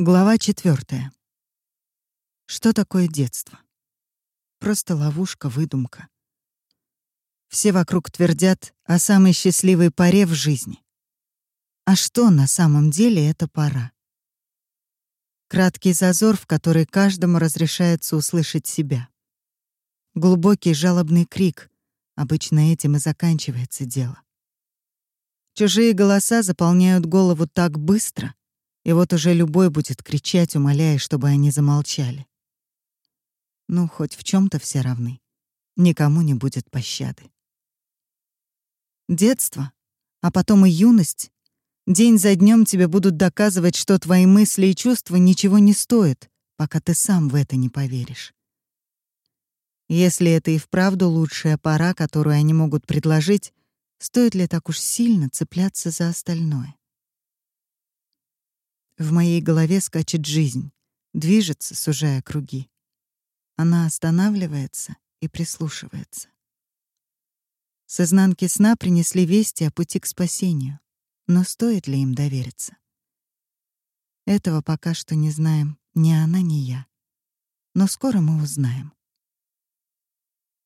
Глава четвертая. Что такое детство? Просто ловушка, выдумка. Все вокруг твердят о самой счастливой поре в жизни. А что на самом деле это пора? Краткий зазор, в который каждому разрешается услышать себя. Глубокий жалобный крик. Обычно этим и заканчивается дело. Чужие голоса заполняют голову так быстро, и вот уже любой будет кричать, умоляя, чтобы они замолчали. Ну, хоть в чем то все равны. Никому не будет пощады. Детство, а потом и юность. День за днем тебе будут доказывать, что твои мысли и чувства ничего не стоят, пока ты сам в это не поверишь. Если это и вправду лучшая пора, которую они могут предложить, стоит ли так уж сильно цепляться за остальное? В моей голове скачет жизнь, движется, сужая круги. Она останавливается и прислушивается. С изнанки сна принесли вести о пути к спасению, но стоит ли им довериться? Этого пока что не знаем ни она, ни я. Но скоро мы узнаем.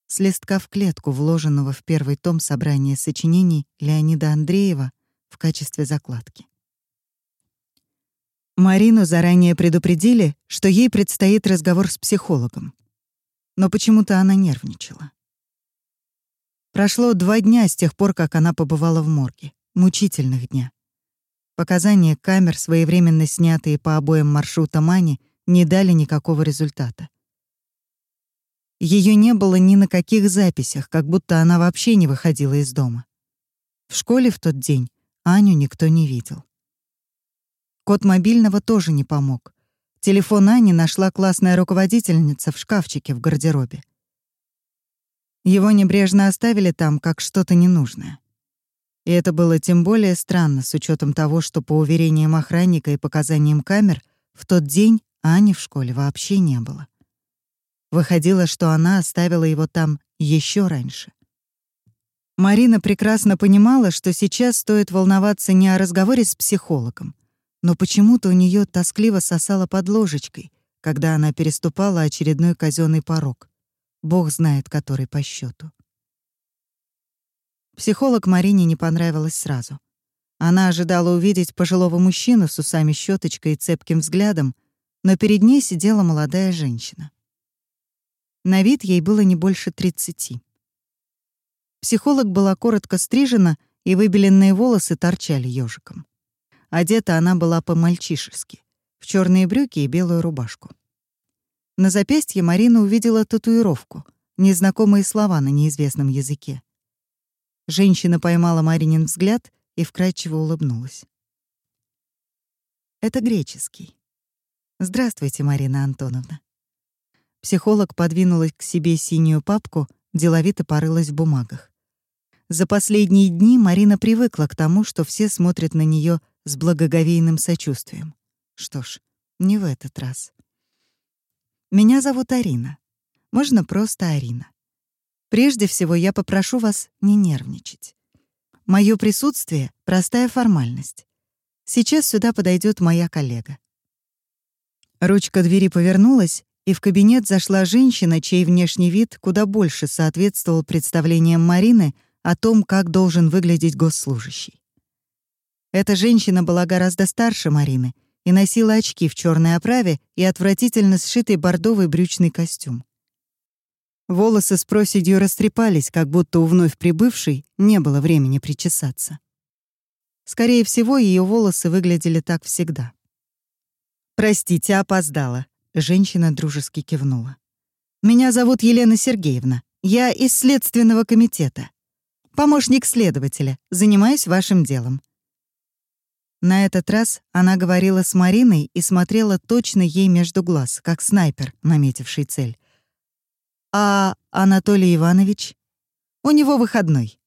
С листка в клетку, вложенного в первый том собрания сочинений Леонида Андреева в качестве закладки. Марину заранее предупредили, что ей предстоит разговор с психологом. Но почему-то она нервничала. Прошло два дня с тех пор, как она побывала в морге. Мучительных дня. Показания камер, своевременно снятые по обоим маршрутам Ани, не дали никакого результата. Ее не было ни на каких записях, как будто она вообще не выходила из дома. В школе в тот день Аню никто не видел. Код мобильного тоже не помог. Телефон Ани нашла классная руководительница в шкафчике в гардеробе. Его небрежно оставили там, как что-то ненужное. И это было тем более странно с учетом того, что по уверениям охранника и показаниям камер в тот день Ани в школе вообще не было. Выходило, что она оставила его там еще раньше. Марина прекрасно понимала, что сейчас стоит волноваться не о разговоре с психологом, но почему-то у нее тоскливо сосало под ложечкой, когда она переступала очередной казенный порог. Бог знает, который по счету. Психолог Марине не понравилась сразу. Она ожидала увидеть пожилого мужчину с усами щеточкой и цепким взглядом, но перед ней сидела молодая женщина. На вид ей было не больше тридцати. Психолог была коротко стрижена, и выбеленные волосы торчали ежиком. Одета она была по-мальчишески, в черные брюки и белую рубашку. На запястье Марина увидела татуировку, незнакомые слова на неизвестном языке. Женщина поймала Маринин взгляд и вкрадчиво улыбнулась. «Это греческий. Здравствуйте, Марина Антоновна». Психолог подвинула к себе синюю папку, деловито порылась в бумагах. За последние дни Марина привыкла к тому, что все смотрят на нее с благоговейным сочувствием. Что ж, не в этот раз. Меня зовут Арина. Можно просто Арина. Прежде всего, я попрошу вас не нервничать. Моё присутствие — простая формальность. Сейчас сюда подойдет моя коллега. Ручка двери повернулась, и в кабинет зашла женщина, чей внешний вид куда больше соответствовал представлениям Марины о том, как должен выглядеть госслужащий. Эта женщина была гораздо старше Марины и носила очки в черной оправе и отвратительно сшитый бордовый брючный костюм. Волосы с проседью растрепались, как будто у вновь прибывшей не было времени причесаться. Скорее всего, ее волосы выглядели так всегда. «Простите, опоздала», — женщина дружески кивнула. «Меня зовут Елена Сергеевна. Я из Следственного комитета. Помощник следователя. Занимаюсь вашим делом. На этот раз она говорила с Мариной и смотрела точно ей между глаз, как снайпер, наметивший цель. «А Анатолий Иванович?» «У него выходной».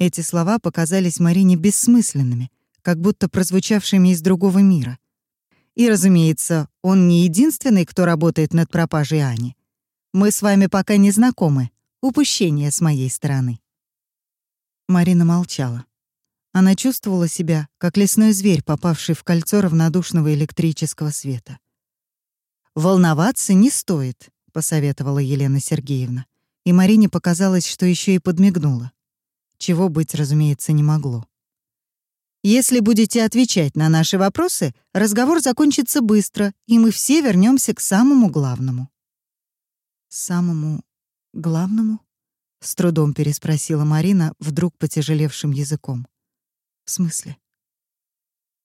Эти слова показались Марине бессмысленными, как будто прозвучавшими из другого мира. И, разумеется, он не единственный, кто работает над пропажей Ани. Мы с вами пока не знакомы. Упущение с моей стороны. Марина молчала. Она чувствовала себя, как лесной зверь, попавший в кольцо равнодушного электрического света. «Волноваться не стоит», — посоветовала Елена Сергеевна. И Марине показалось, что еще и подмигнула. Чего быть, разумеется, не могло. «Если будете отвечать на наши вопросы, разговор закончится быстро, и мы все вернемся к самому главному». «Самому главному?» — с трудом переспросила Марина, вдруг потяжелевшим языком. «В смысле?»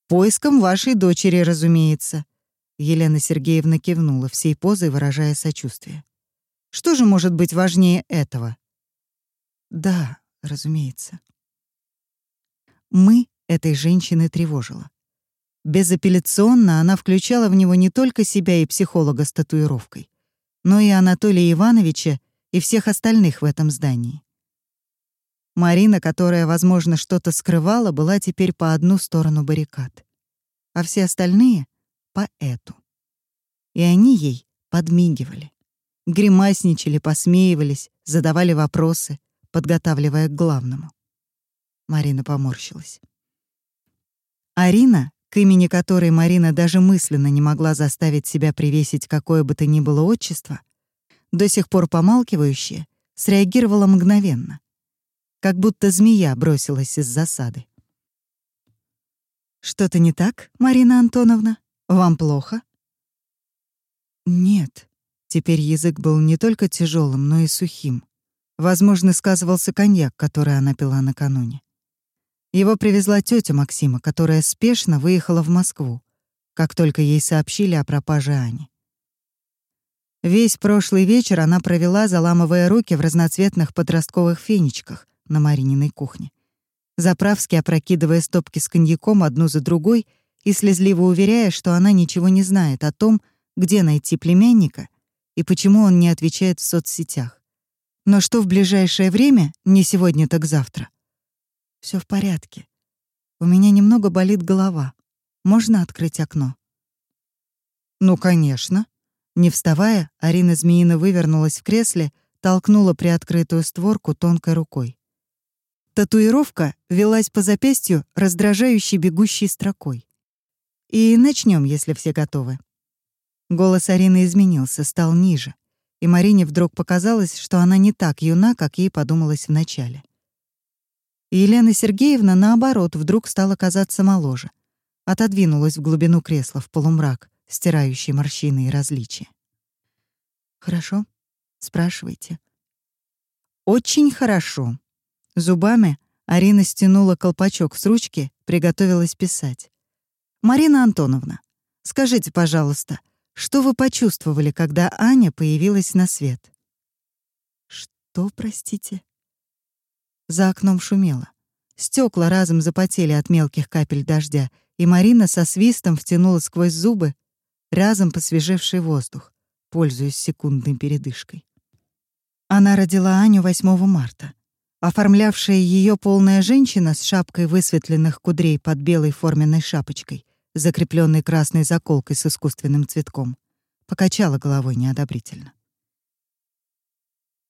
«Поиском вашей дочери, разумеется», — Елена Сергеевна кивнула, всей позой выражая сочувствие. «Что же может быть важнее этого?» «Да, разумеется». «Мы» этой женщины тревожило. Безапелляционно она включала в него не только себя и психолога с татуировкой, но и Анатолия Ивановича и всех остальных в этом здании. Марина, которая, возможно, что-то скрывала, была теперь по одну сторону баррикад, а все остальные — по эту. И они ей подмигивали, гримасничали, посмеивались, задавали вопросы, подготавливая к главному. Марина поморщилась. Арина, к имени которой Марина даже мысленно не могла заставить себя привесить какое бы то ни было отчество, до сих пор помалкивающая, среагировала мгновенно, как будто змея бросилась из засады. «Что-то не так, Марина Антоновна? Вам плохо?» «Нет». Теперь язык был не только тяжелым, но и сухим. Возможно, сказывался коньяк, который она пила накануне. Его привезла тетя Максима, которая спешно выехала в Москву, как только ей сообщили о пропаже Ани. Весь прошлый вечер она провела, заламывая руки в разноцветных подростковых фенечках на Марининой кухне, заправски опрокидывая стопки с коньяком одну за другой и слезливо уверяя, что она ничего не знает о том, где найти племянника и почему он не отвечает в соцсетях. Но что в ближайшее время, не сегодня, так завтра, все в порядке. У меня немного болит голова. Можно открыть окно?» «Ну, конечно». Не вставая, Арина Змеина вывернулась в кресле, толкнула приоткрытую створку тонкой рукой. Татуировка велась по запястью раздражающей бегущей строкой. «И начнем, если все готовы». Голос Арины изменился, стал ниже, и Марине вдруг показалось, что она не так юна, как ей подумалось вначале. Елена Сергеевна, наоборот, вдруг стала казаться моложе. Отодвинулась в глубину кресла в полумрак, стирающий морщины и различия. «Хорошо? Спрашивайте». «Очень хорошо». Зубами Арина стянула колпачок с ручки, приготовилась писать. «Марина Антоновна, скажите, пожалуйста, что вы почувствовали, когда Аня появилась на свет?» «Что, простите?» За окном шумело. Стекла разом запотели от мелких капель дождя, и Марина со свистом втянула сквозь зубы разом посвежевший воздух, пользуясь секундной передышкой. Она родила Аню 8 марта. Оформлявшая ее полная женщина с шапкой высветленных кудрей под белой форменной шапочкой, закрепленной красной заколкой с искусственным цветком, покачала головой неодобрительно.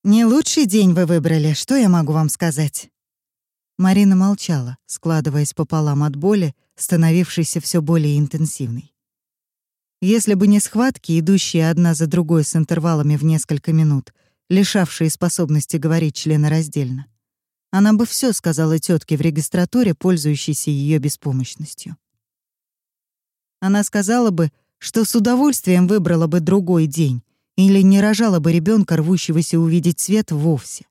«Не лучший день вы выбрали, что я могу вам сказать?» Марина молчала, складываясь пополам от боли, становившейся все более интенсивной. Если бы не схватки, идущие одна за другой с интервалами в несколько минут, лишавшие способности говорить членораздельно, она бы все сказала тетке в регистратуре, пользующейся ее беспомощностью. Она сказала бы, что с удовольствием выбрала бы другой день, или не рожала бы ребенка, рвущегося увидеть свет вовсе.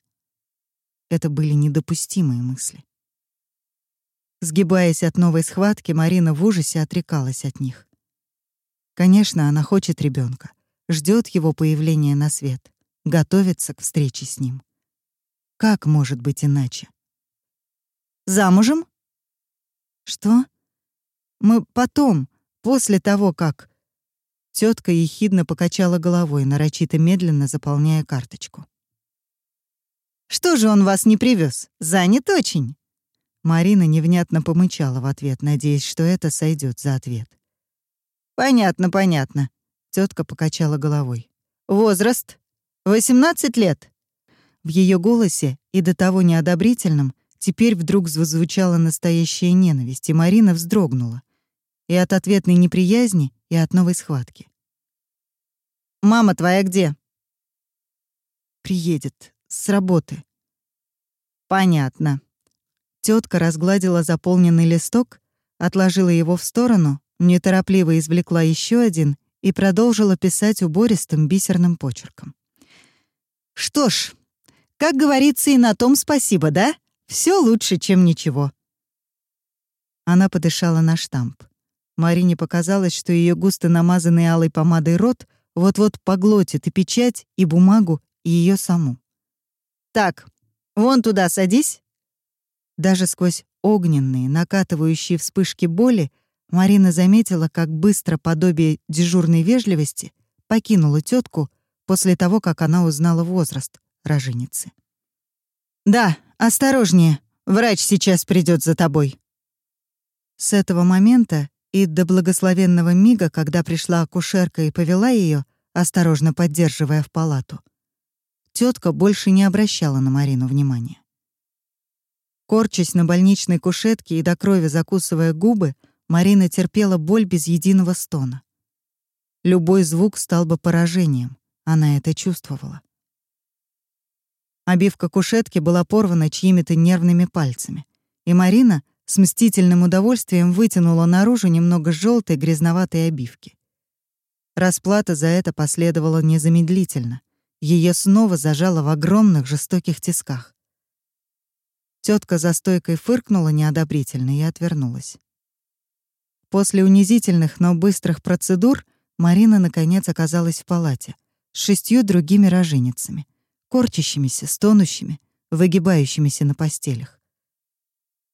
Это были недопустимые мысли. Сгибаясь от новой схватки, Марина в ужасе отрекалась от них. Конечно, она хочет ребенка, ждет его появления на свет, готовится к встрече с ним. Как может быть иначе? Замужем? Что? Мы потом, после того, как... Тетка ехидно покачала головой, нарочито медленно заполняя карточку. «Что же он вас не привез? Занят очень!» Марина невнятно помычала в ответ, надеясь, что это сойдет за ответ. «Понятно, понятно», — тетка покачала головой. «Возраст? 18 лет». В ее голосе, и до того неодобрительном, Теперь вдруг зазвучала настоящая ненависть, и Марина вздрогнула. И от ответной неприязни, и от новой схватки. «Мама твоя где?» «Приедет. С работы». «Понятно». Тетка разгладила заполненный листок, отложила его в сторону, неторопливо извлекла еще один и продолжила писать убористым бисерным почерком. «Что ж, как говорится, и на том спасибо, да? Все лучше, чем ничего». Она подышала на штамп. Марине показалось, что ее густо намазанный алой помадой рот вот-вот поглотит и печать, и бумагу, и ее саму. «Так, вон туда садись». Даже сквозь огненные, накатывающие вспышки боли, Марина заметила, как быстро подобие дежурной вежливости покинуло тетку после того, как она узнала возраст роженицы. «Да, осторожнее, врач сейчас придет за тобой». С этого момента и до благословенного мига, когда пришла акушерка и повела ее, осторожно поддерживая в палату, тетка больше не обращала на Марину внимания. Корчась на больничной кушетке и до крови закусывая губы, Марина терпела боль без единого стона. Любой звук стал бы поражением, она это чувствовала. Обивка кушетки была порвана чьими-то нервными пальцами, и Марина с мстительным удовольствием вытянула наружу немного желтой грязноватой обивки. Расплата за это последовала незамедлительно. Ее снова зажало в огромных жестоких тисках. Тетка за стойкой фыркнула неодобрительно и отвернулась. После унизительных, но быстрых процедур Марина наконец оказалась в палате с шестью другими роженицами, корчащимися, стонущими, выгибающимися на постелях.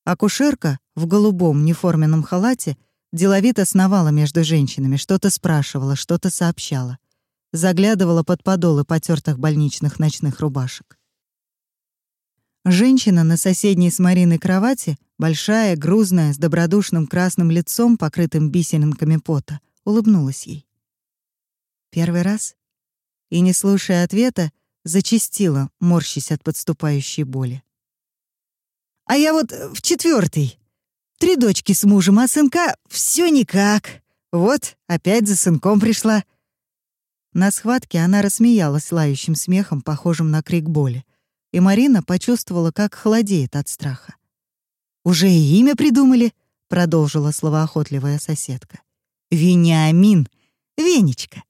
Акушерка в голубом неформенном халате деловито сновала между женщинами, что-то спрашивала, что-то сообщала, заглядывала под подолы потертых больничных ночных рубашек. Женщина на соседней с Мариной кровати, большая, грузная, с добродушным красным лицом, покрытым бисеринками пота, улыбнулась ей. Первый раз? И, не слушая ответа, зачастила, морщась от подступающей боли. «А я вот в четвертый. Три дочки с мужем, а сынка все никак. Вот, опять за сынком пришла». На схватке она рассмеялась лающим смехом, похожим на крик боли и Марина почувствовала, как холодеет от страха. «Уже и имя придумали?» — продолжила словоохотливая соседка. «Вениамин! Венечка!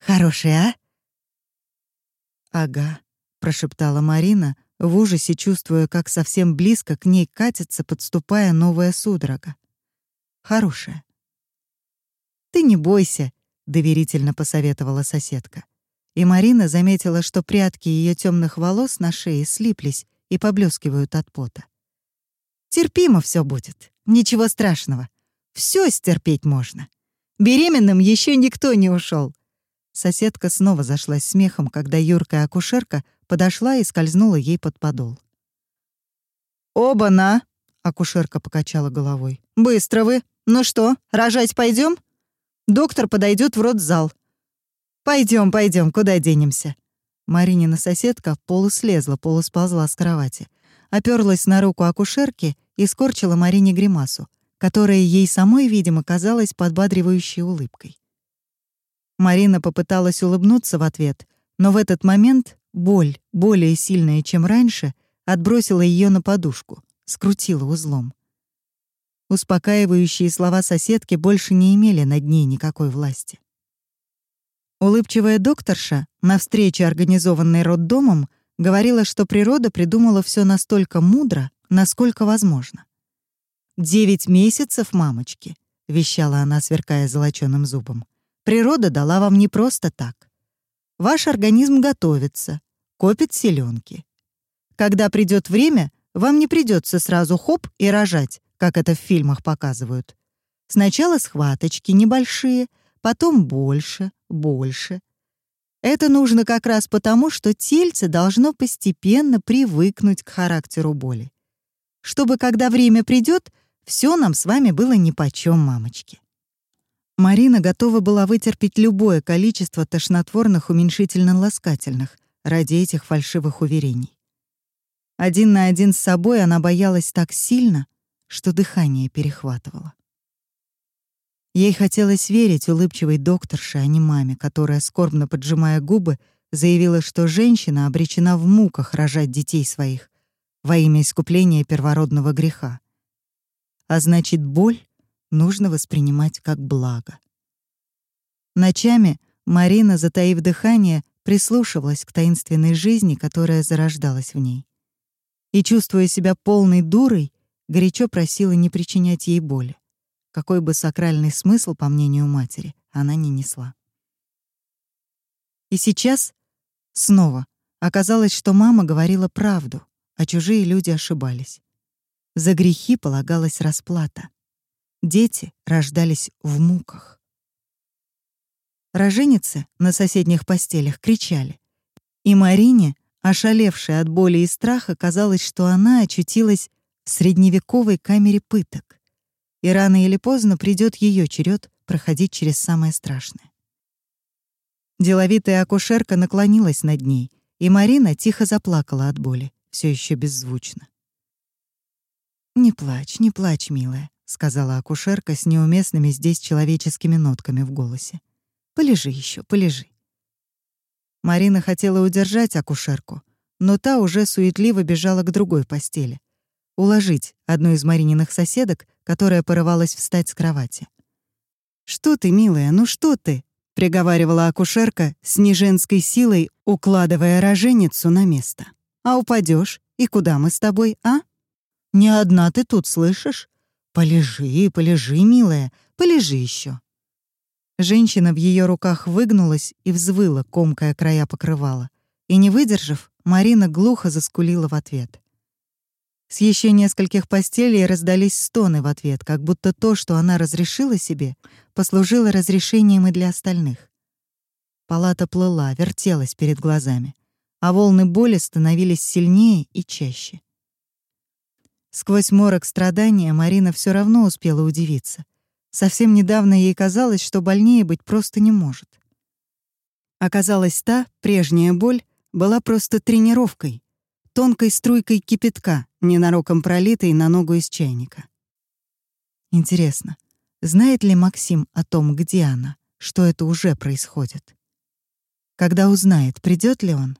Хорошая, а?» «Ага», — прошептала Марина, в ужасе чувствуя, как совсем близко к ней катится, подступая новая судорога. «Хорошая». «Ты не бойся», — доверительно посоветовала соседка и Марина заметила, что прядки ее темных волос на шее слиплись и поблескивают от пота. Терпимо все будет, ничего страшного. Все стерпеть можно. Беременным еще никто не ушел. Соседка снова зашлась смехом, когда юркая акушерка подошла и скользнула ей под подол. «Оба-на!» — акушерка покачала головой. «Быстро вы! Ну что, рожать пойдем? Доктор подойдет в родзал. Пойдем, пойдем, куда денемся?» Маринина соседка полуслезла, полусползла с кровати, оперлась на руку акушерки и скорчила Марине гримасу, которая ей самой, видимо, казалась подбадривающей улыбкой. Марина попыталась улыбнуться в ответ, но в этот момент боль, более сильная, чем раньше, отбросила ее на подушку, скрутила узлом. Успокаивающие слова соседки больше не имели над ней никакой власти. Улыбчивая докторша на встрече, организованной роддомом, говорила, что природа придумала все настолько мудро, насколько возможно. «Девять месяцев, мамочки», — вещала она, сверкая золочёным зубом. «Природа дала вам не просто так. Ваш организм готовится, копит селенки. Когда придет время, вам не придется сразу хоп и рожать, как это в фильмах показывают. Сначала схваточки небольшие, потом больше, больше. Это нужно как раз потому, что тельце должно постепенно привыкнуть к характеру боли. Чтобы, когда время придет, все нам с вами было нипочем, мамочки. Марина готова была вытерпеть любое количество тошнотворных уменьшительно-ласкательных ради этих фальшивых уверений. Один на один с собой она боялась так сильно, что дыхание перехватывало. Ей хотелось верить улыбчивой докторше, а не маме, которая, скорбно поджимая губы, заявила, что женщина обречена в муках рожать детей своих во имя искупления первородного греха. А значит, боль нужно воспринимать как благо. Ночами Марина, затаив дыхание, прислушивалась к таинственной жизни, которая зарождалась в ней. И, чувствуя себя полной дурой, горячо просила не причинять ей боли, какой бы сакральный смысл, по мнению матери, она не несла. И сейчас снова оказалось, что мама говорила правду, а чужие люди ошибались. За грехи полагалась расплата. Дети рождались в муках. Роженицы на соседних постелях кричали. И Марине, ошалевшей от боли и страха, казалось, что она очутилась в средневековой камере пыток. И рано или поздно придет ее черед проходить через самое страшное. Деловитая акушерка наклонилась над ней, и Марина тихо заплакала от боли, все еще беззвучно. «Не плачь, не плачь, милая», — сказала акушерка с неуместными здесь человеческими нотками в голосе. «Полежи еще, полежи». Марина хотела удержать акушерку, но та уже суетливо бежала к другой постели. Уложить одну из Марининых соседок, которая порывалась встать с кровати. «Что ты, милая, ну что ты?» — приговаривала акушерка с неженской силой, укладывая роженицу на место. «А упадешь? И куда мы с тобой, а?» Не одна ты тут, слышишь? Полежи, полежи, милая, полежи еще. Женщина в ее руках выгнулась и взвыла, комкая края покрывала. И, не выдержав, Марина глухо заскулила в ответ. С еще нескольких постелей раздались стоны в ответ, как будто то, что она разрешила себе, послужило разрешением и для остальных. Палата плыла, вертелась перед глазами, а волны боли становились сильнее и чаще. Сквозь морок страдания Марина все равно успела удивиться. Совсем недавно ей казалось, что больнее быть просто не может. Оказалось, та, прежняя боль, была просто тренировкой, тонкой струйкой кипятка, ненароком пролитой на ногу из чайника. Интересно, знает ли Максим о том, где она, что это уже происходит? Когда узнает, придет ли он?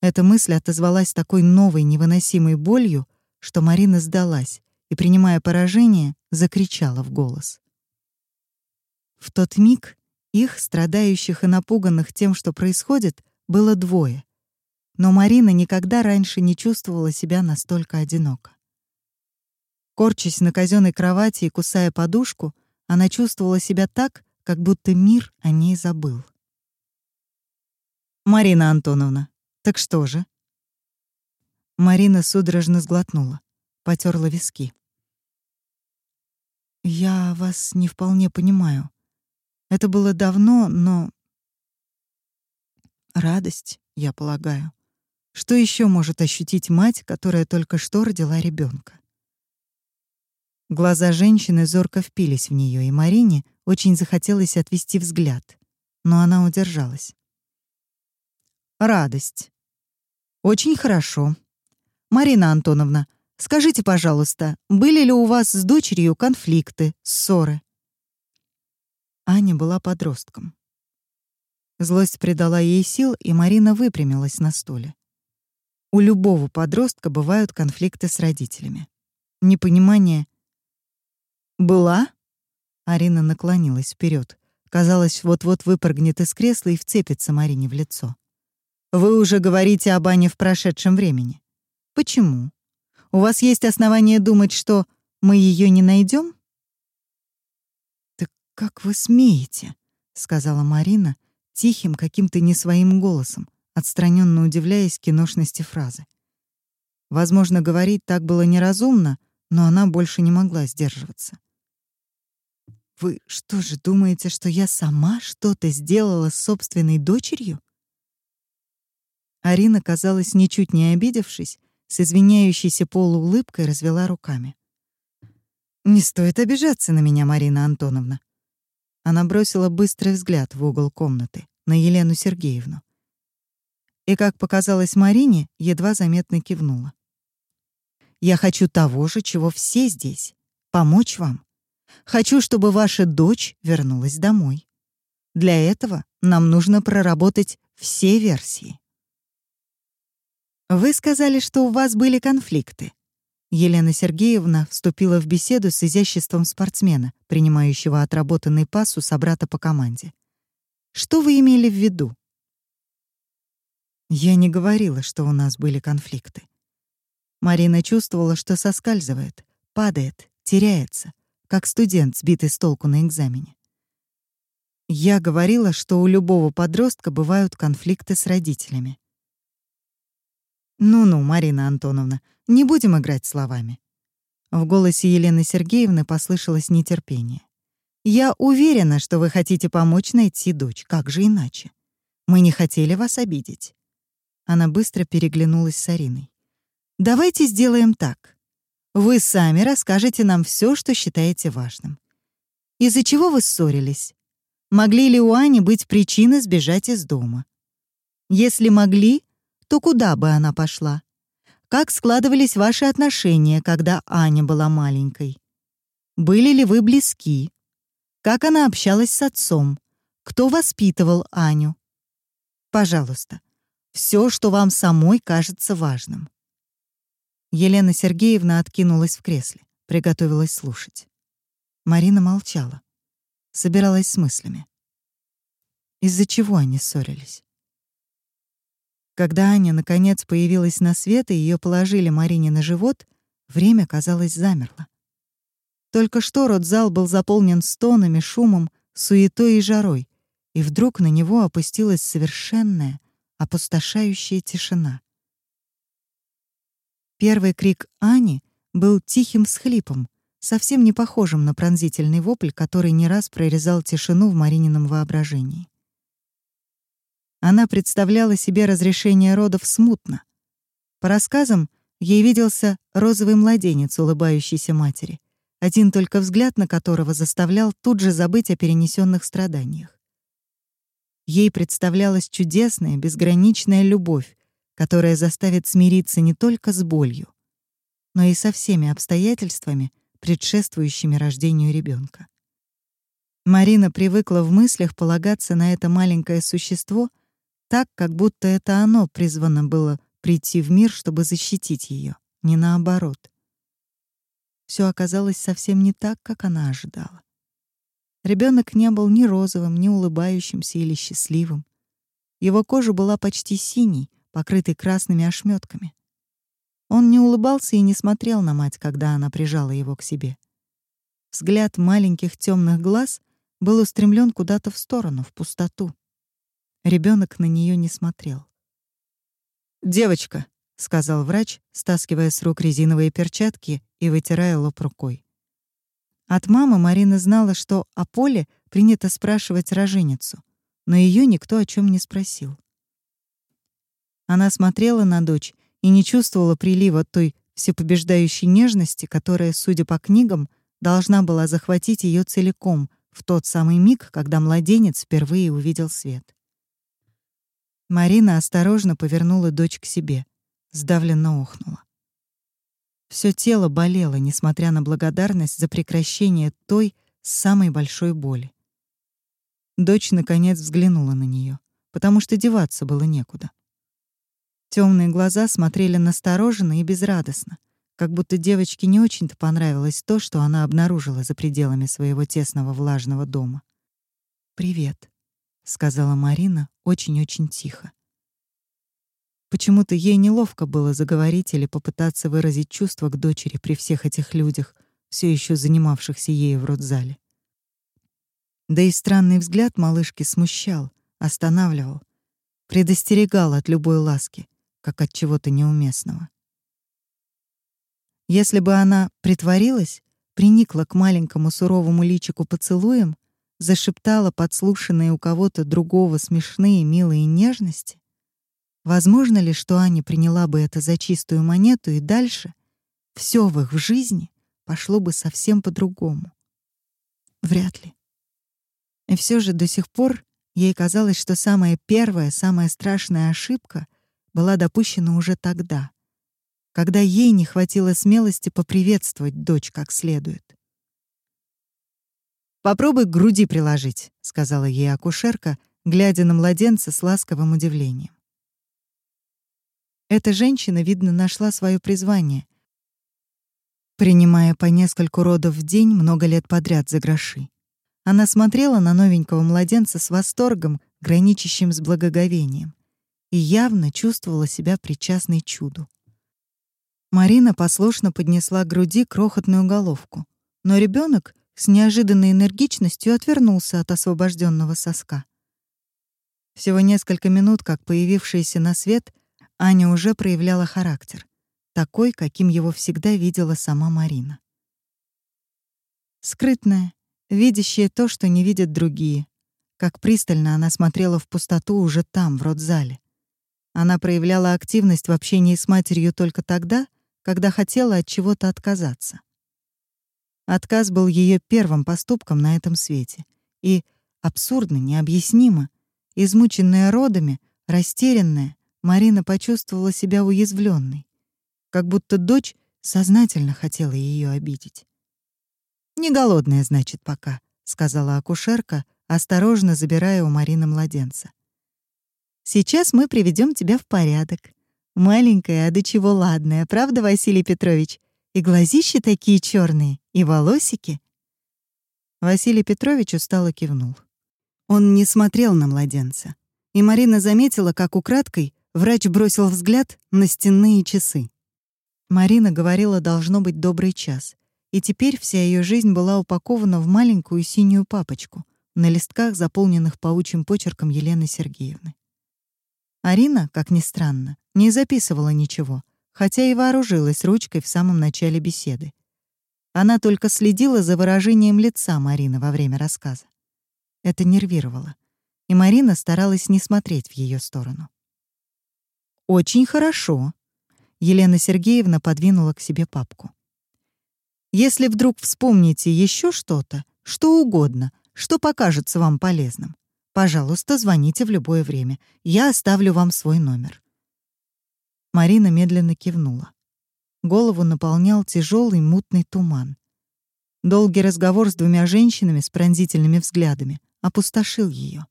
Эта мысль отозвалась такой новой невыносимой болью, что Марина сдалась и, принимая поражение, закричала в голос. В тот миг их, страдающих и напуганных тем, что происходит, было двое. Но Марина никогда раньше не чувствовала себя настолько одиноко. Корчась на казенной кровати и кусая подушку, она чувствовала себя так, как будто мир о ней забыл. «Марина Антоновна, так что же?» Марина судорожно сглотнула, потерла виски. «Я вас не вполне понимаю. Это было давно, но...» «Радость, я полагаю. Что еще может ощутить мать, которая только что родила ребенка? Глаза женщины зорко впились в нее, и Марине очень захотелось отвести взгляд, но она удержалась. «Радость. Очень хорошо. Марина Антоновна, скажите, пожалуйста, были ли у вас с дочерью конфликты, ссоры? Аня была подростком. Злость придала ей сил, и Марина выпрямилась на стуле. У любого подростка бывают конфликты с родителями. Непонимание «Была?» Арина наклонилась вперед. Казалось, вот-вот выпрыгнет из кресла и вцепится Марине в лицо. «Вы уже говорите об Ане в прошедшем времени. Почему? У вас есть основания думать, что мы ее не найдем? Так как вы смеете? сказала Марина тихим, каким-то не своим голосом, отстраненно удивляясь киношности фразы. Возможно, говорить так было неразумно, но она больше не могла сдерживаться. Вы что же думаете, что я сама что-то сделала с собственной дочерью? Арина, казалось, ничуть не обидевшись, с извиняющейся полуулыбкой развела руками. «Не стоит обижаться на меня, Марина Антоновна». Она бросила быстрый взгляд в угол комнаты, на Елену Сергеевну. и, как показалось Марине, едва заметно кивнула. «Я хочу того же, чего все здесь — помочь вам. Хочу, чтобы ваша дочь вернулась домой. Для этого нам нужно проработать все версии». «Вы сказали, что у вас были конфликты». Елена Сергеевна вступила в беседу с изяществом спортсмена, принимающего отработанный пас у собрата по команде. «Что вы имели в виду?» Я не говорила, что у нас были конфликты. Марина чувствовала, что соскальзывает, падает, теряется, как студент, сбитый с толку на экзамене. Я говорила, что у любого подростка бывают конфликты с родителями. «Ну-ну, Марина Антоновна, не будем играть словами». В голосе Елены Сергеевны послышалось нетерпение. «Я уверена, что вы хотите помочь найти дочь, как же иначе? Мы не хотели вас обидеть». Она быстро переглянулась с Ариной. «Давайте сделаем так. Вы сами расскажете нам все, что считаете важным. Из-за чего вы ссорились? Могли ли у Ани быть причины сбежать из дома? Если могли, то куда бы она пошла? Как складывались ваши отношения, когда Аня была маленькой? Были ли вы близки? Как она общалась с отцом? Кто воспитывал Аню? Пожалуйста, все, что вам самой кажется важным. Елена Сергеевна откинулась в кресле, приготовилась слушать. Марина молчала, собиралась с мыслями. Из-за чего они ссорились? Когда Аня наконец появилась на свет и ее положили Марине на живот, время, казалось, замерло. Только что родзал был заполнен стонами, шумом, суетой и жарой, и вдруг на него опустилась совершенная, опустошающая тишина. Первый крик Ани был тихим схлипом, совсем не похожим на пронзительный вопль, который не раз прорезал тишину в Маринином воображении. Она представляла себе разрешение родов смутно. По рассказам, ей виделся розовый младенец, улыбающийся матери, один только взгляд на которого заставлял тут же забыть о перенесенных страданиях. Ей представлялась чудесная, безграничная любовь, которая заставит смириться не только с болью, но и со всеми обстоятельствами, предшествующими рождению ребенка. Марина привыкла в мыслях полагаться на это маленькое существо — так, как будто это оно призвано было прийти в мир, чтобы защитить ее, не наоборот. Все оказалось совсем не так, как она ожидала. Ребенок не был ни розовым, ни улыбающимся или счастливым. Его кожа была почти синей, покрытой красными ошметками. Он не улыбался и не смотрел на мать, когда она прижала его к себе. Взгляд маленьких темных глаз был устремлен куда-то в сторону, в пустоту. Ребенок на нее не смотрел. «Девочка», — сказал врач, стаскивая с рук резиновые перчатки и вытирая лоб рукой. От мамы Марина знала, что о Поле принято спрашивать роженицу, но ее никто о чем не спросил. Она смотрела на дочь и не чувствовала прилива той всепобеждающей нежности, которая, судя по книгам, должна была захватить ее целиком в тот самый миг, когда младенец впервые увидел свет. Марина осторожно повернула дочь к себе, сдавленно охнула. Все тело болело, несмотря на благодарность за прекращение той самой большой боли. Дочь наконец взглянула на нее, потому что деваться было некуда. Темные глаза смотрели настороженно и безрадостно, как будто девочке не очень-то понравилось то, что она обнаружила за пределами своего тесного влажного дома. «Привет», сказала Марина очень-очень тихо. Почему-то ей неловко было заговорить или попытаться выразить чувства к дочери при всех этих людях, все еще занимавшихся ею в родзале. Да и странный взгляд малышки смущал, останавливал, предостерегал от любой ласки, как от чего-то неуместного. Если бы она притворилась, приникла к маленькому суровому личику поцелуем, зашептала подслушанные у кого-то другого смешные милые нежности? Возможно ли, что Аня приняла бы это за чистую монету и дальше все в их жизни пошло бы совсем по-другому? Вряд ли. И все же до сих пор ей казалось, что самая первая, самая страшная ошибка была допущена уже тогда, когда ей не хватило смелости поприветствовать дочь как следует. «Попробуй к груди приложить», — сказала ей акушерка, глядя на младенца с ласковым удивлением. Эта женщина, видно, нашла свое призвание, принимая по нескольку родов в день много лет подряд за гроши. Она смотрела на новенького младенца с восторгом, граничащим с благоговением, и явно чувствовала себя причастной чуду. Марина послушно поднесла к груди крохотную головку, но ребенок с неожиданной энергичностью отвернулся от освобожденного соска. Всего несколько минут, как появившаяся на свет, Аня уже проявляла характер, такой, каким его всегда видела сама Марина. Скрытная, видящая то, что не видят другие. Как пристально она смотрела в пустоту уже там, в родзале. Она проявляла активность в общении с матерью только тогда, когда хотела от чего-то отказаться. Отказ был ее первым поступком на этом свете. И, абсурдно, необъяснимо, измученная родами, растерянная, Марина почувствовала себя уязвленной, как будто дочь сознательно хотела ее обидеть. «Не голодная, значит, пока», — сказала акушерка, осторожно забирая у Марины младенца. «Сейчас мы приведем тебя в порядок. Маленькая, а до чего ладная, правда, Василий Петрович? И глазища такие черные, и волосики». Василий Петрович устало кивнул. Он не смотрел на младенца. И Марина заметила, как украдкой врач бросил взгляд на стенные часы. Марина говорила, должно быть добрый час — и теперь вся ее жизнь была упакована в маленькую синюю папочку на листках, заполненных паучьим почерком Елены Сергеевны. Арина, как ни странно, не записывала ничего, хотя и вооружилась ручкой в самом начале беседы. Она только следила за выражением лица Марины во время рассказа. Это нервировало, и Марина старалась не смотреть в ее сторону. «Очень хорошо», — Елена Сергеевна подвинула к себе папку. Если вдруг вспомните еще что-то, что угодно, что покажется вам полезным, пожалуйста, звоните в любое время. Я оставлю вам свой номер. Марина медленно кивнула. Голову наполнял тяжелый мутный туман. Долгий разговор с двумя женщинами с пронзительными взглядами опустошил ее.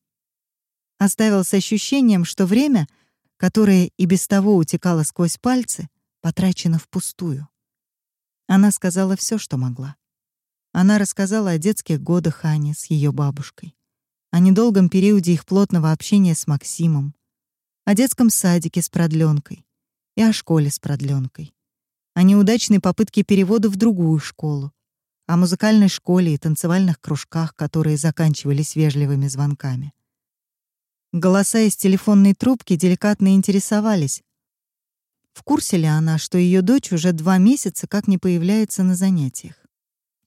Оставил с ощущением, что время, которое и без того утекало сквозь пальцы, потрачено впустую. Она сказала все, что могла. Она рассказала о детских годах Ани с ее бабушкой, о недолгом периоде их плотного общения с Максимом, о детском садике с продленкой и о школе с продленкой, о неудачной попытке перевода в другую школу, о музыкальной школе и танцевальных кружках, которые заканчивались вежливыми звонками. Голоса из телефонной трубки деликатно интересовались, в курсе ли она, что ее дочь уже два месяца как не появляется на занятиях?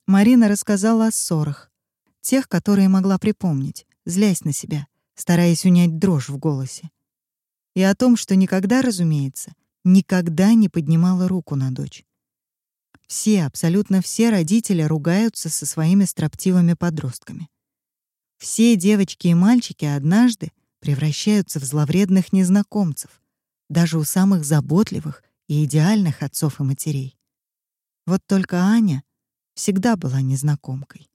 Марина рассказала о ссорах, тех, которые могла припомнить, злясь на себя, стараясь унять дрожь в голосе. И о том, что никогда, разумеется, никогда не поднимала руку на дочь. Все, абсолютно все родители ругаются со своими строптивыми подростками. Все девочки и мальчики однажды превращаются в зловредных незнакомцев, даже у самых заботливых и идеальных отцов и матерей. Вот только Аня всегда была незнакомкой.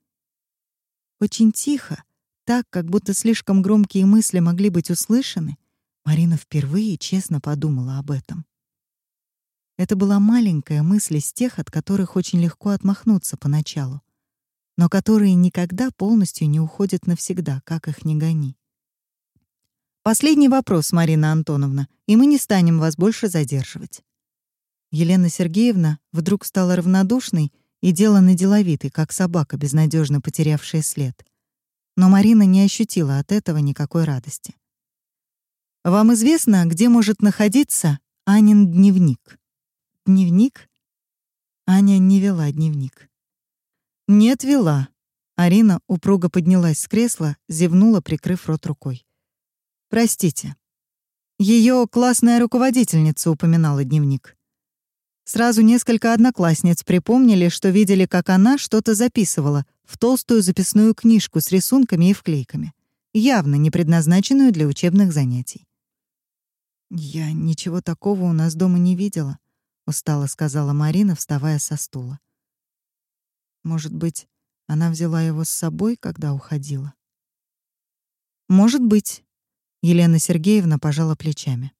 Очень тихо, так, как будто слишком громкие мысли могли быть услышаны, Марина впервые честно подумала об этом. Это была маленькая мысль из тех, от которых очень легко отмахнуться поначалу, но которые никогда полностью не уходят навсегда, как их ни гони. Последний вопрос, Марина Антоновна, и мы не станем вас больше задерживать. Елена Сергеевна вдруг стала равнодушной и деланно деловитой, как собака, безнадежно потерявшая след. Но Марина не ощутила от этого никакой радости. Вам известно, где может находиться Анин дневник? Дневник? Аня не вела дневник. Нет, вела. Арина упруго поднялась с кресла, зевнула, прикрыв рот рукой. Простите. Ее классная руководительница упоминала дневник. Сразу несколько одноклассниц припомнили, что видели, как она что-то записывала в толстую записную книжку с рисунками и вклейками, явно не предназначенную для учебных занятий. «Я ничего такого у нас дома не видела», — устало сказала Марина, вставая со стула. «Может быть, она взяла его с собой, когда уходила?» «Может быть», — Елена Сергеевна пожала плечами.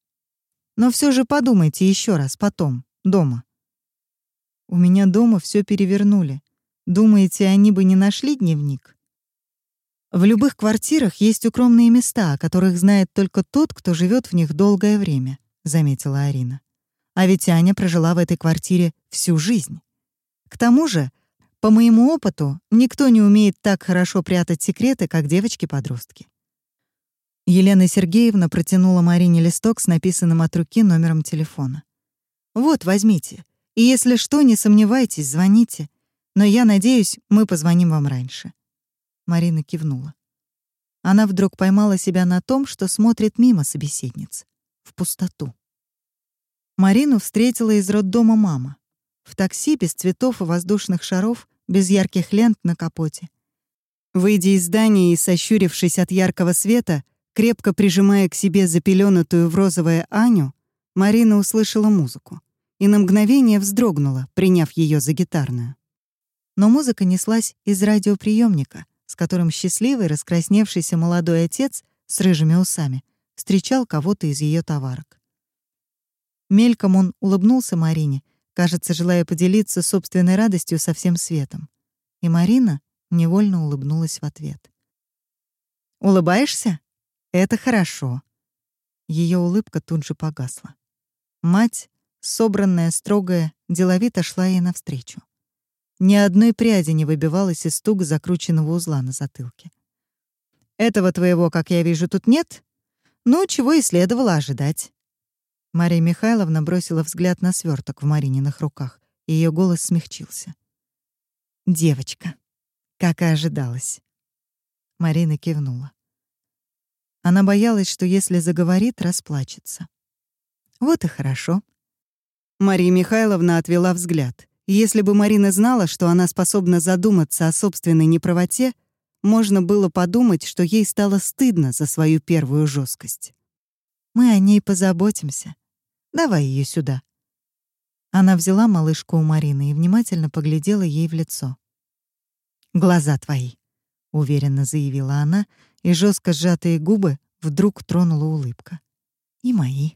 «Но все же подумайте еще раз потом, дома». «У меня дома все перевернули. Думаете, они бы не нашли дневник?» В любых квартирах есть укромные места, о которых знает только тот, кто живет в них долгое время, заметила Арина. А ведь Аня прожила в этой квартире всю жизнь. К тому же, по моему опыту, никто не умеет так хорошо прятать секреты, как девочки-подростки. Елена Сергеевна протянула Марине листок с написанным от руки номером телефона. «Вот, возьмите. И если что, не сомневайтесь, звоните. Но я надеюсь, мы позвоним вам раньше». Марина кивнула. Она вдруг поймала себя на том, что смотрит мимо собеседниц, в пустоту. Марину встретила из роддома мама. В такси без цветов и воздушных шаров, без ярких лент на капоте. Выйдя из здания и сощурившись от яркого света, крепко прижимая к себе запеленутую в розовое Аню, Марина услышала музыку и на мгновение вздрогнула, приняв ее за гитарную. Но музыка неслась из радиоприемника, с которым счастливый, раскрасневшийся молодой отец с рыжими усами встречал кого-то из ее товарок. Мельком он улыбнулся Марине, кажется, желая поделиться собственной радостью со всем светом. И Марина невольно улыбнулась в ответ. «Улыбаешься? Это хорошо». Ее улыбка тут же погасла. Мать, собранная, строгая, деловито шла ей навстречу. Ни одной пряди не выбивалась из туго закрученного узла на затылке. «Этого твоего, как я вижу, тут нет? Ну, чего и следовало ожидать». Мария Михайловна бросила взгляд на сверток в Марининых руках, и ее голос смягчился. «Девочка, как и ожидалось». Марина кивнула. Она боялась, что если заговорит, расплачется. Вот и хорошо. Мария Михайловна отвела взгляд — если бы Марина знала, что она способна задуматься о собственной неправоте, можно было подумать, что ей стало стыдно за свою первую жесткость. «Мы о ней позаботимся. Давай ее сюда». Она взяла малышку у Марины и внимательно поглядела ей в лицо. «Глаза твои», — уверенно заявила она, и жестко сжатые губы вдруг тронула улыбка. «И мои».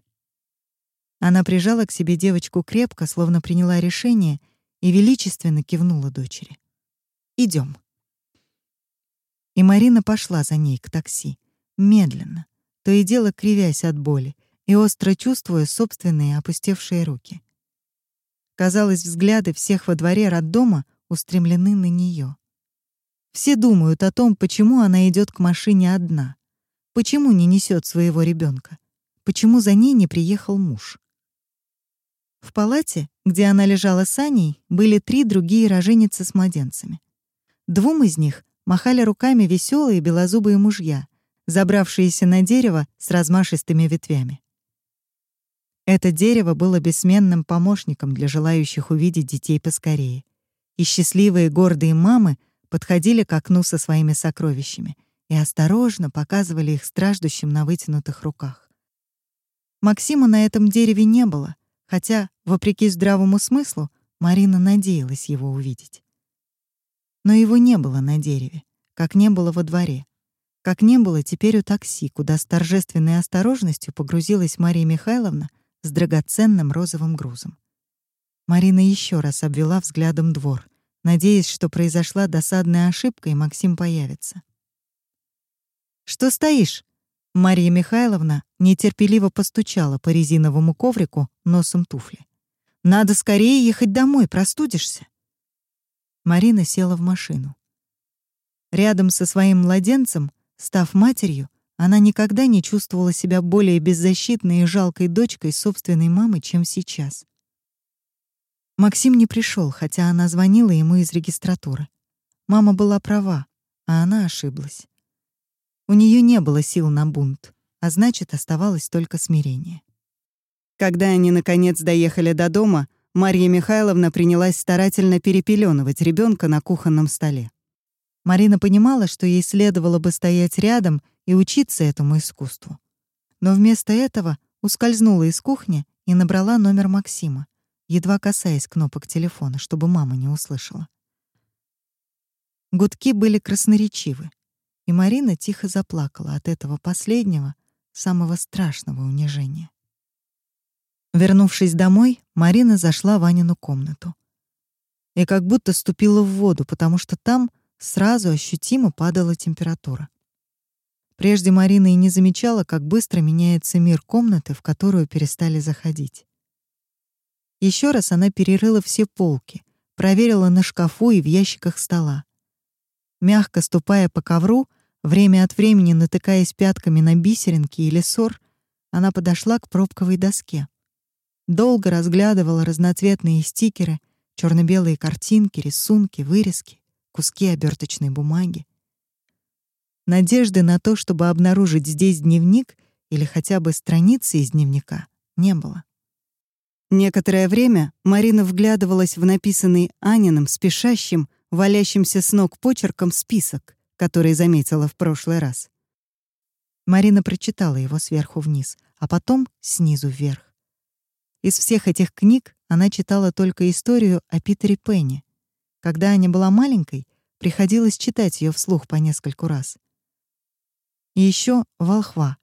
Она прижала к себе девочку крепко, словно приняла решение — и величественно кивнула дочери. Идем. И Марина пошла за ней к такси, медленно, то и дело кривясь от боли и остро чувствуя собственные опустевшие руки. Казалось, взгляды всех во дворе роддома устремлены на нее. Все думают о том, почему она идет к машине одна, почему не несет своего ребенка, почему за ней не приехал муж. В палате, где она лежала с Аней, были три другие роженицы с младенцами. Двум из них махали руками веселые белозубые мужья, забравшиеся на дерево с размашистыми ветвями. Это дерево было бессменным помощником для желающих увидеть детей поскорее. И счастливые гордые мамы подходили к окну со своими сокровищами и осторожно показывали их страждущим на вытянутых руках. Максима на этом дереве не было, хотя, вопреки здравому смыслу, Марина надеялась его увидеть. Но его не было на дереве, как не было во дворе, как не было теперь у такси, куда с торжественной осторожностью погрузилась Мария Михайловна с драгоценным розовым грузом. Марина еще раз обвела взглядом двор, надеясь, что произошла досадная ошибка и Максим появится. «Что стоишь?» Мария Михайловна нетерпеливо постучала по резиновому коврику носом туфли. «Надо скорее ехать домой, простудишься». Марина села в машину. Рядом со своим младенцем, став матерью, она никогда не чувствовала себя более беззащитной и жалкой дочкой собственной мамы, чем сейчас. Максим не пришел, хотя она звонила ему из регистратуры. Мама была права, а она ошиблась. У нее не было сил на бунт, а значит, оставалось только смирение. Когда они, наконец, доехали до дома, Марья Михайловна принялась старательно перепеленывать ребенка на кухонном столе. Марина понимала, что ей следовало бы стоять рядом и учиться этому искусству. Но вместо этого ускользнула из кухни и набрала номер Максима, едва касаясь кнопок телефона, чтобы мама не услышала. Гудки были красноречивы, и Марина тихо заплакала от этого последнего, самого страшного унижения. Вернувшись домой, Марина зашла в Анину комнату. И как будто ступила в воду, потому что там сразу ощутимо падала температура. Прежде Марина и не замечала, как быстро меняется мир комнаты, в которую перестали заходить. Еще раз она перерыла все полки, проверила на шкафу и в ящиках стола. Мягко ступая по ковру, время от времени натыкаясь пятками на бисеринки или сор, она подошла к пробковой доске. Долго разглядывала разноцветные стикеры, черно белые картинки, рисунки, вырезки, куски оберточной бумаги. Надежды на то, чтобы обнаружить здесь дневник или хотя бы страницы из дневника, не было. Некоторое время Марина вглядывалась в написанный Аниным, спешащим, валящимся с ног почерком список, который заметила в прошлый раз. Марина прочитала его сверху вниз, а потом снизу вверх. Из всех этих книг она читала только историю о Питере Пенни. Когда Аня была маленькой, приходилось читать ее вслух по нескольку раз. И еще волхва.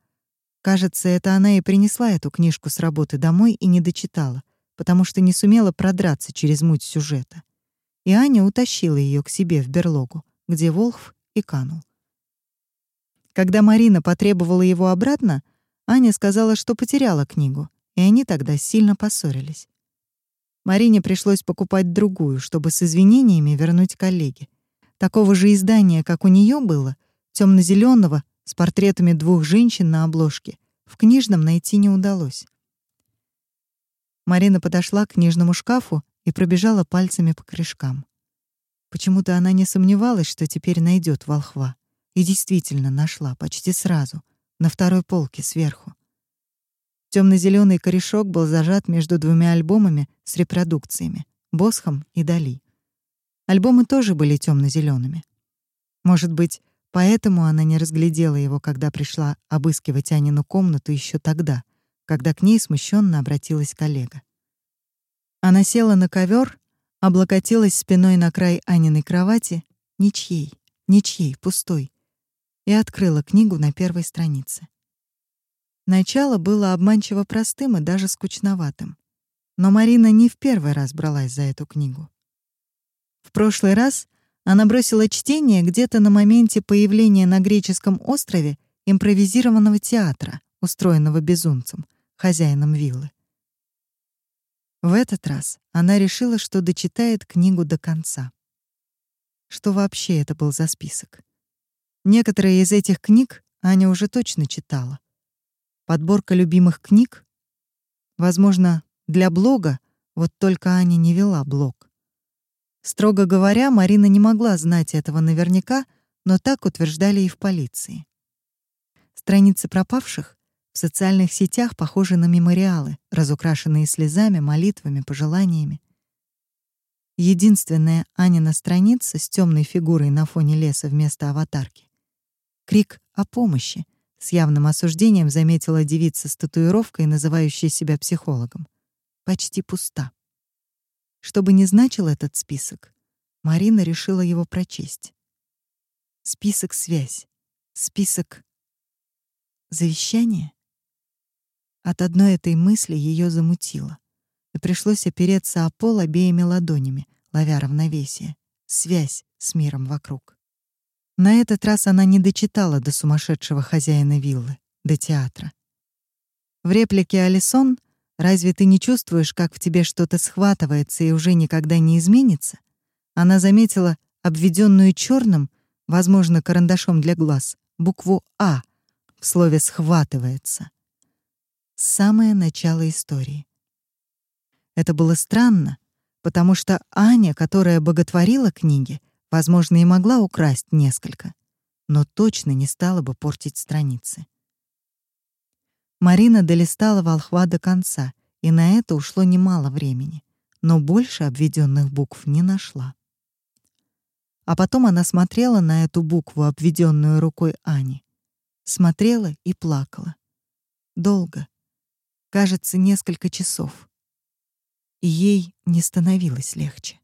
Кажется, это она и принесла эту книжку с работы домой и не дочитала, потому что не сумела продраться через муть сюжета. И Аня утащила ее к себе в берлогу, где волхв и канул. Когда Марина потребовала его обратно, Аня сказала, что потеряла книгу, и они тогда сильно поссорились. Марине пришлось покупать другую, чтобы с извинениями вернуть коллеге. Такого же издания, как у нее было, темно зеленого с портретами двух женщин на обложке в книжном найти не удалось. Марина подошла к книжному шкафу и пробежала пальцами по корешкам. Почему-то она не сомневалась, что теперь найдет волхва. И действительно нашла почти сразу, на второй полке сверху. Темно-зеленый корешок был зажат между двумя альбомами с репродукциями Босхом и Дали. Альбомы тоже были темно-зелеными. Может быть, Поэтому она не разглядела его, когда пришла обыскивать Анину комнату еще тогда, когда к ней смущенно обратилась коллега. Она села на ковер, облокотилась спиной на край Аниной кровати, ничьей, ничьей, пустой, и открыла книгу на первой странице. Начало было обманчиво простым и даже скучноватым. Но Марина не в первый раз бралась за эту книгу. В прошлый раз она бросила чтение где-то на моменте появления на греческом острове импровизированного театра, устроенного безумцем, хозяином виллы. В этот раз она решила, что дочитает книгу до конца. Что вообще это был за список? Некоторые из этих книг Аня уже точно читала. Подборка любимых книг? Возможно, для блога, вот только Аня не вела блог. Строго говоря, Марина не могла знать этого наверняка, но так утверждали и в полиции. Страницы пропавших в социальных сетях похожи на мемориалы, разукрашенные слезами, молитвами, пожеланиями. Единственная Анина страница с темной фигурой на фоне леса вместо аватарки. Крик о помощи. С явным осуждением заметила девица с татуировкой, называющая себя психологом. Почти пуста. Что бы ни значил этот список, Марина решила его прочесть. Список связь. Список завещания. От одной этой мысли ее замутило, и пришлось опереться о пол обеими ладонями, ловя равновесие. Связь с миром вокруг. На этот раз она не дочитала до сумасшедшего хозяина виллы, до театра. В реплике Алисон Разве ты не чувствуешь, как в тебе что-то схватывается и уже никогда не изменится? Она заметила обведенную черным, возможно, карандашом для глаз, букву А в слове «схватывается». Самое начало истории. Это было странно, потому что Аня, которая боготворила книги, возможно, и могла украсть несколько, но точно не стала бы портить страницы. Марина долистала волхва до конца, и на это ушло немало времени, но больше обведенных букв не нашла. А потом она смотрела на эту букву, обведенную рукой Ани. Смотрела и плакала. Долго. кажется, несколько часов. И ей не становилось легче.